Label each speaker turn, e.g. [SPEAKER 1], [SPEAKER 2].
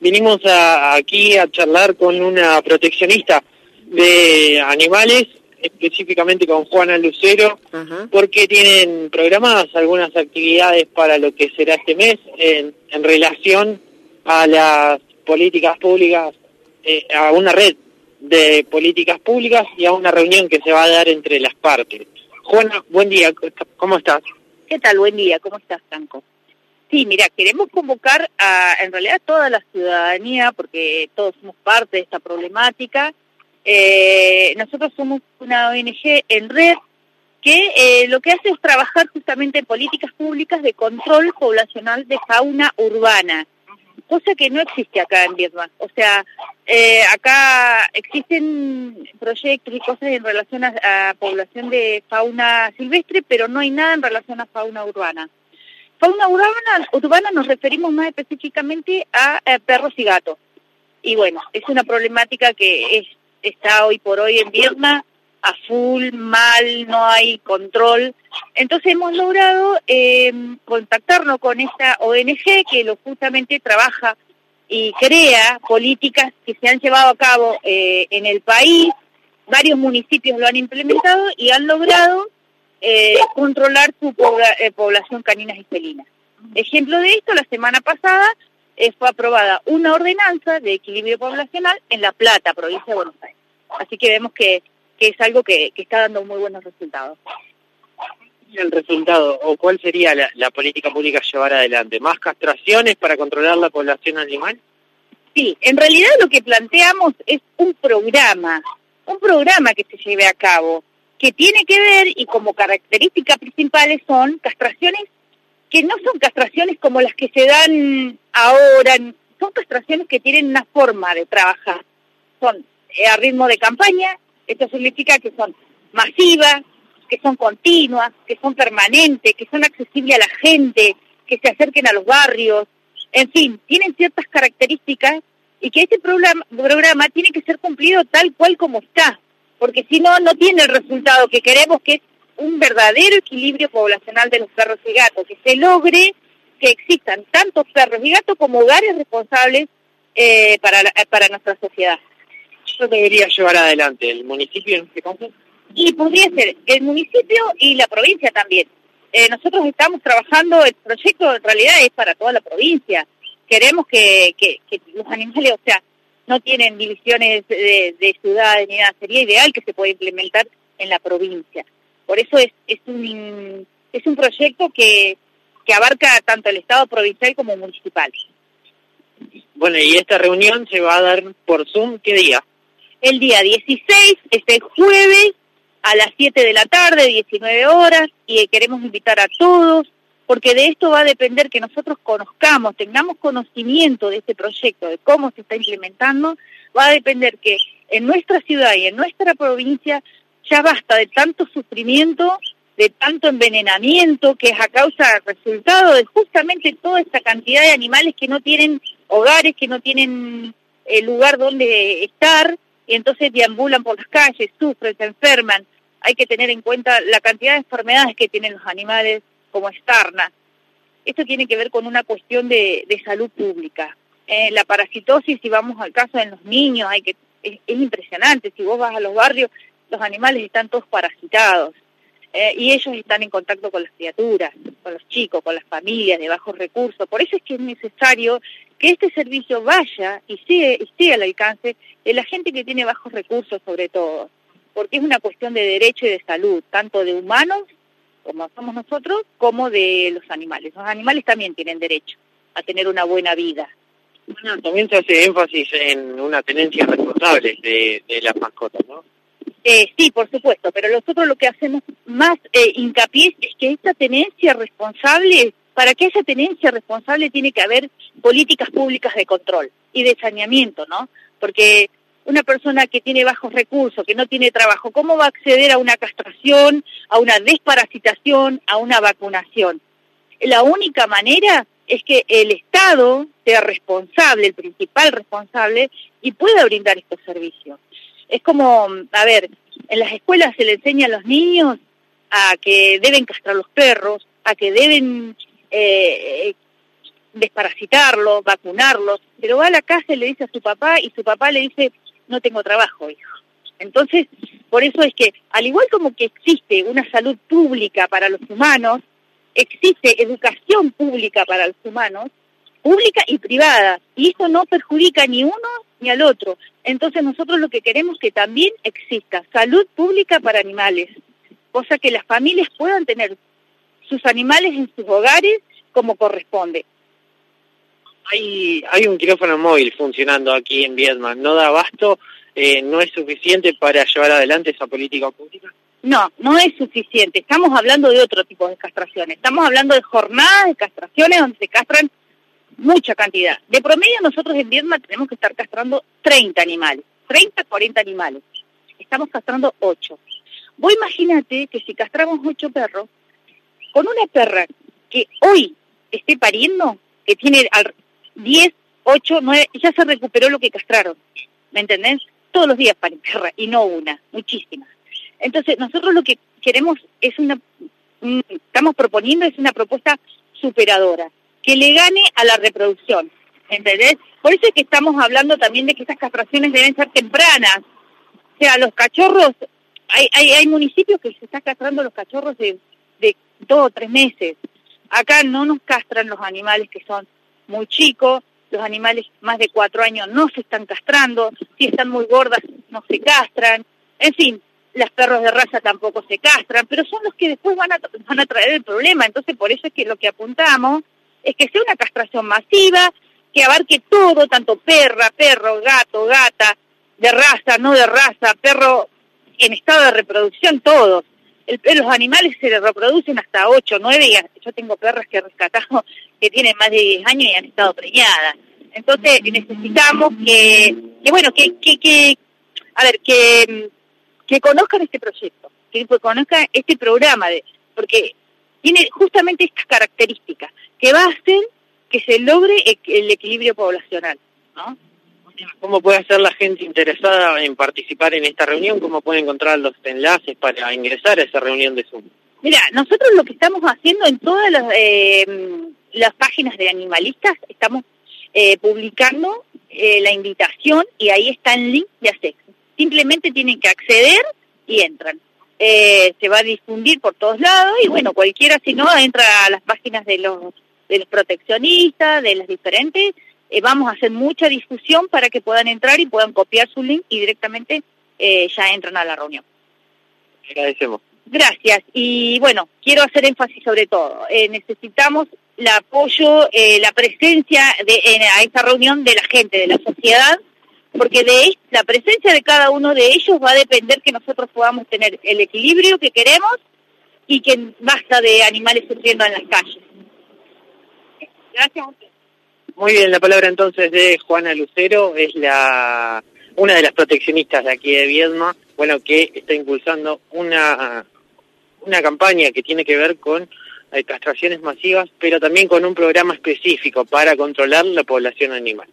[SPEAKER 1] vinimos aquí a charlar con una proteccionista de animales, específicamente con Juana Lucero, porque tienen programadas algunas actividades para lo que será este mes en, relación a las políticas públicas, eh, a una red de políticas públicas y a una reunión que se va a dar entre las partes. Juana, buen día, ¿cómo estás?
[SPEAKER 2] ¿Qué tal? Buen día, ¿cómo estás, Franco? Sí, mira, queremos convocar a, en realidad, toda la ciudadanía, porque todos somos parte de esta problemática. Eh, nosotros somos una ONG en red que eh, lo que hace es trabajar justamente en políticas públicas de control poblacional de fauna urbana, cosa que no existe acá en Vietnam. O sea, eh, acá existen proyectos y cosas en relación a población de fauna silvestre, pero no hay nada en relación a fauna urbana. Fauna urbana, urbana nos referimos más específicamente a, eh, perros y gatos. Y bueno, es una problemática que es, está hoy por hoy en Vietnam a full, mal, no hay control. Entonces hemos logrado eh, contactarnos con esta ONG que lo justamente trabaja y crea políticas que se han llevado a cabo eh, en el país. Varios municipios lo han implementado y han logrado eh, controlar su eh, población canina y felina. Ejemplo de esto, la semana pasada eh, fue aprobada una ordenanza de equilibrio poblacional en La Plata, provincia de Buenos Aires. Así que vemos que, que es algo que, que, está dando muy buenos resultados.
[SPEAKER 1] ¿Y el resultado o cuál sería la, la política pública a llevar adelante? ¿Más castraciones para controlar la población animal?
[SPEAKER 2] Sí, en realidad lo que planteamos es un programa, un programa que se lleve a cabo que tiene que ver y como características principales son castraciones que no son castraciones como las que se dan ahora, son castraciones que tienen una forma de trabajar. Son eh, a ritmo de campaña, esto significa que son masivas, que son continuas, que son permanentes, que son accesibles a la gente, que se acerquen a los barrios, en fin, tienen ciertas características y que este programa, programa tiene que ser cumplido tal cual como está porque si no, no tiene el resultado que queremos, que es un verdadero equilibrio poblacional de los perros y gatos, que se logre que existan tantos perros y gatos como hogares responsables eh, para, para nuestra sociedad.
[SPEAKER 1] ¿Eso debería llevar adelante el municipio en este caso?
[SPEAKER 2] Y podría ser el municipio y la provincia también. Eh, nosotros estamos trabajando, el proyecto en realidad es para toda la provincia. Queremos que, que, que los animales, o sea, no tienen divisiones de, de, ciudades ni nada. Sería ideal que se pueda implementar en la provincia. Por eso es, es, un, es un proyecto que, que abarca tanto el Estado provincial como municipal.
[SPEAKER 1] Bueno, y esta reunión se va a dar por Zoom, ¿qué día?
[SPEAKER 2] El día 16, este jueves, a las 7 de la tarde, 19 horas, y queremos invitar a todos porque de esto va a depender que nosotros conozcamos, tengamos conocimiento de este proyecto, de cómo se está implementando, va a depender que en nuestra ciudad y en nuestra provincia ya basta de tanto sufrimiento, de tanto envenenamiento, que es a causa, resultado de justamente toda esta cantidad de animales que no tienen hogares, que no tienen el lugar donde estar, y entonces deambulan por las calles, sufren, se enferman. Hay que tener en cuenta la cantidad de enfermedades que tienen los animales, como externa. Esto tiene que ver con una cuestión de, salud pública. Eh, la parasitosis, si vamos al caso de los niños, hay que es, impresionante. Si vos vas a los barrios, los animales están todos parasitados. Eh, y ellos están en contacto con las criaturas, con los chicos, con las familias de bajos recursos. Por eso es que es necesario que este servicio vaya y esté al alcance de la gente que tiene bajos recursos sobre todo, porque es una cuestión de derecho y de salud, tanto de humanos como somos nosotros, como de los animales. Los animales también tienen derecho a tener una buena vida.
[SPEAKER 1] Bueno, también se hace énfasis en una tenencia responsable de, de las mascotas, ¿no?
[SPEAKER 2] Eh, sí, por supuesto, pero nosotros lo que hacemos más eh, hincapié es que esta tenencia responsable, para que haya tenencia responsable tiene que haber políticas públicas de control y de saneamiento, ¿no? Porque una persona que tiene bajos recursos, que no tiene trabajo, ¿cómo va a acceder a una castración, a una desparasitación, a una vacunación? La única manera es que el Estado sea responsable, el principal responsable, y pueda brindar estos servicios. Es como, a ver, en las escuelas se le enseña a los niños a que deben castrar los perros, a que deben eh, desparasitarlos, vacunarlos, pero va a la casa y le dice a su papá y su papá le dice, no tengo trabajo, hijo. Entonces, por eso es que, al igual como que existe una salud pública para los humanos, existe educación pública para los humanos, pública y privada, y esto no perjudica ni uno ni al otro. Entonces nosotros lo que queremos es que también exista salud pública para animales, cosa que las familias puedan tener sus animales en sus hogares como corresponde.
[SPEAKER 1] Hay, hay un quirófano móvil funcionando aquí en Vietnam. ¿No da abasto? Eh, ¿No es suficiente para llevar adelante esa política pública?
[SPEAKER 2] No, no es suficiente. Estamos hablando de otro tipo de castraciones. Estamos hablando de jornadas de castraciones donde se castran mucha cantidad. De promedio nosotros en Vietnam tenemos que estar castrando 30 animales, 30, 40 animales. Estamos castrando 8. Vos imagínate que si castramos 8 perros, con una perra que hoy esté pariendo, que tiene 10, 8, 9, ya se recuperó lo que castraron. ¿Me entendés? Todos los días paren perra y no una, muchísimas. Entonces, nosotros lo que queremos es una, estamos proponiendo es una propuesta superadora, que le gane a la reproducción, ¿entendés? Por eso es que estamos hablando también de que estas castraciones deben ser tempranas. O sea, los cachorros, hay, hay, hay municipios que se están castrando los cachorros de, de dos o tres meses. Acá no nos castran los animales que son muy chicos, los animales más de cuatro años no se están castrando, si están muy gordas no se castran, en fin, las perros de raza tampoco se castran, pero son los que después van a, van a traer el problema, entonces por eso es que lo que apuntamos es que sea una castración masiva, que abarque todo, tanto perra, perro, gato, gata, de raza, no de raza, perro en estado de reproducción, todos. El, los animales se reproducen hasta 8, 9, y yo tengo perras que he rescatado que tienen más de 10 años y han estado preñadas. Entonces necesitamos que, que bueno, que, que, que, a ver, que, que conozcan este proyecto, que conozcan este programa, de, porque tiene justamente estas características que va a hacer que se logre e, el equilibrio poblacional, ¿no?
[SPEAKER 1] ¿Cómo puede hacer la gente interesada en participar en esta reunión? ¿Cómo puede encontrar los enlaces para ingresar a esa reunión de Zoom?
[SPEAKER 2] Mira, nosotros lo que estamos haciendo en todas las, eh, las páginas de animalistas, estamos eh, publicando eh, la invitación y ahí está el link de acceso. Simplemente tienen que acceder y entran. Eh, se va a difundir por todos lados y bueno, cualquiera si no entra a las páginas de los, de los proteccionistas, de las diferentes, eh, vamos a hacer mucha difusión para que puedan entrar y puedan copiar su link y directamente eh, ya entran a la reunión.
[SPEAKER 1] Agradecemos.
[SPEAKER 2] Gracias. Y bueno, quiero hacer énfasis sobre todo. necesitamos el apoyo, la presencia de, en, a esta reunión de la gente, de la sociedad, porque de la presencia de cada uno de ellos va a depender que nosotros podamos tener el equilibrio que queremos y que basta de animales sufriendo en las calles. Gracias.
[SPEAKER 1] Muy bien, la palabra entonces de Juana Lucero, es la una de las proteccionistas de aquí de Viedma, bueno, que está impulsando una, una campaña que tiene que ver con castraciones masivas, pero también con un programa específico para controlar la población animal.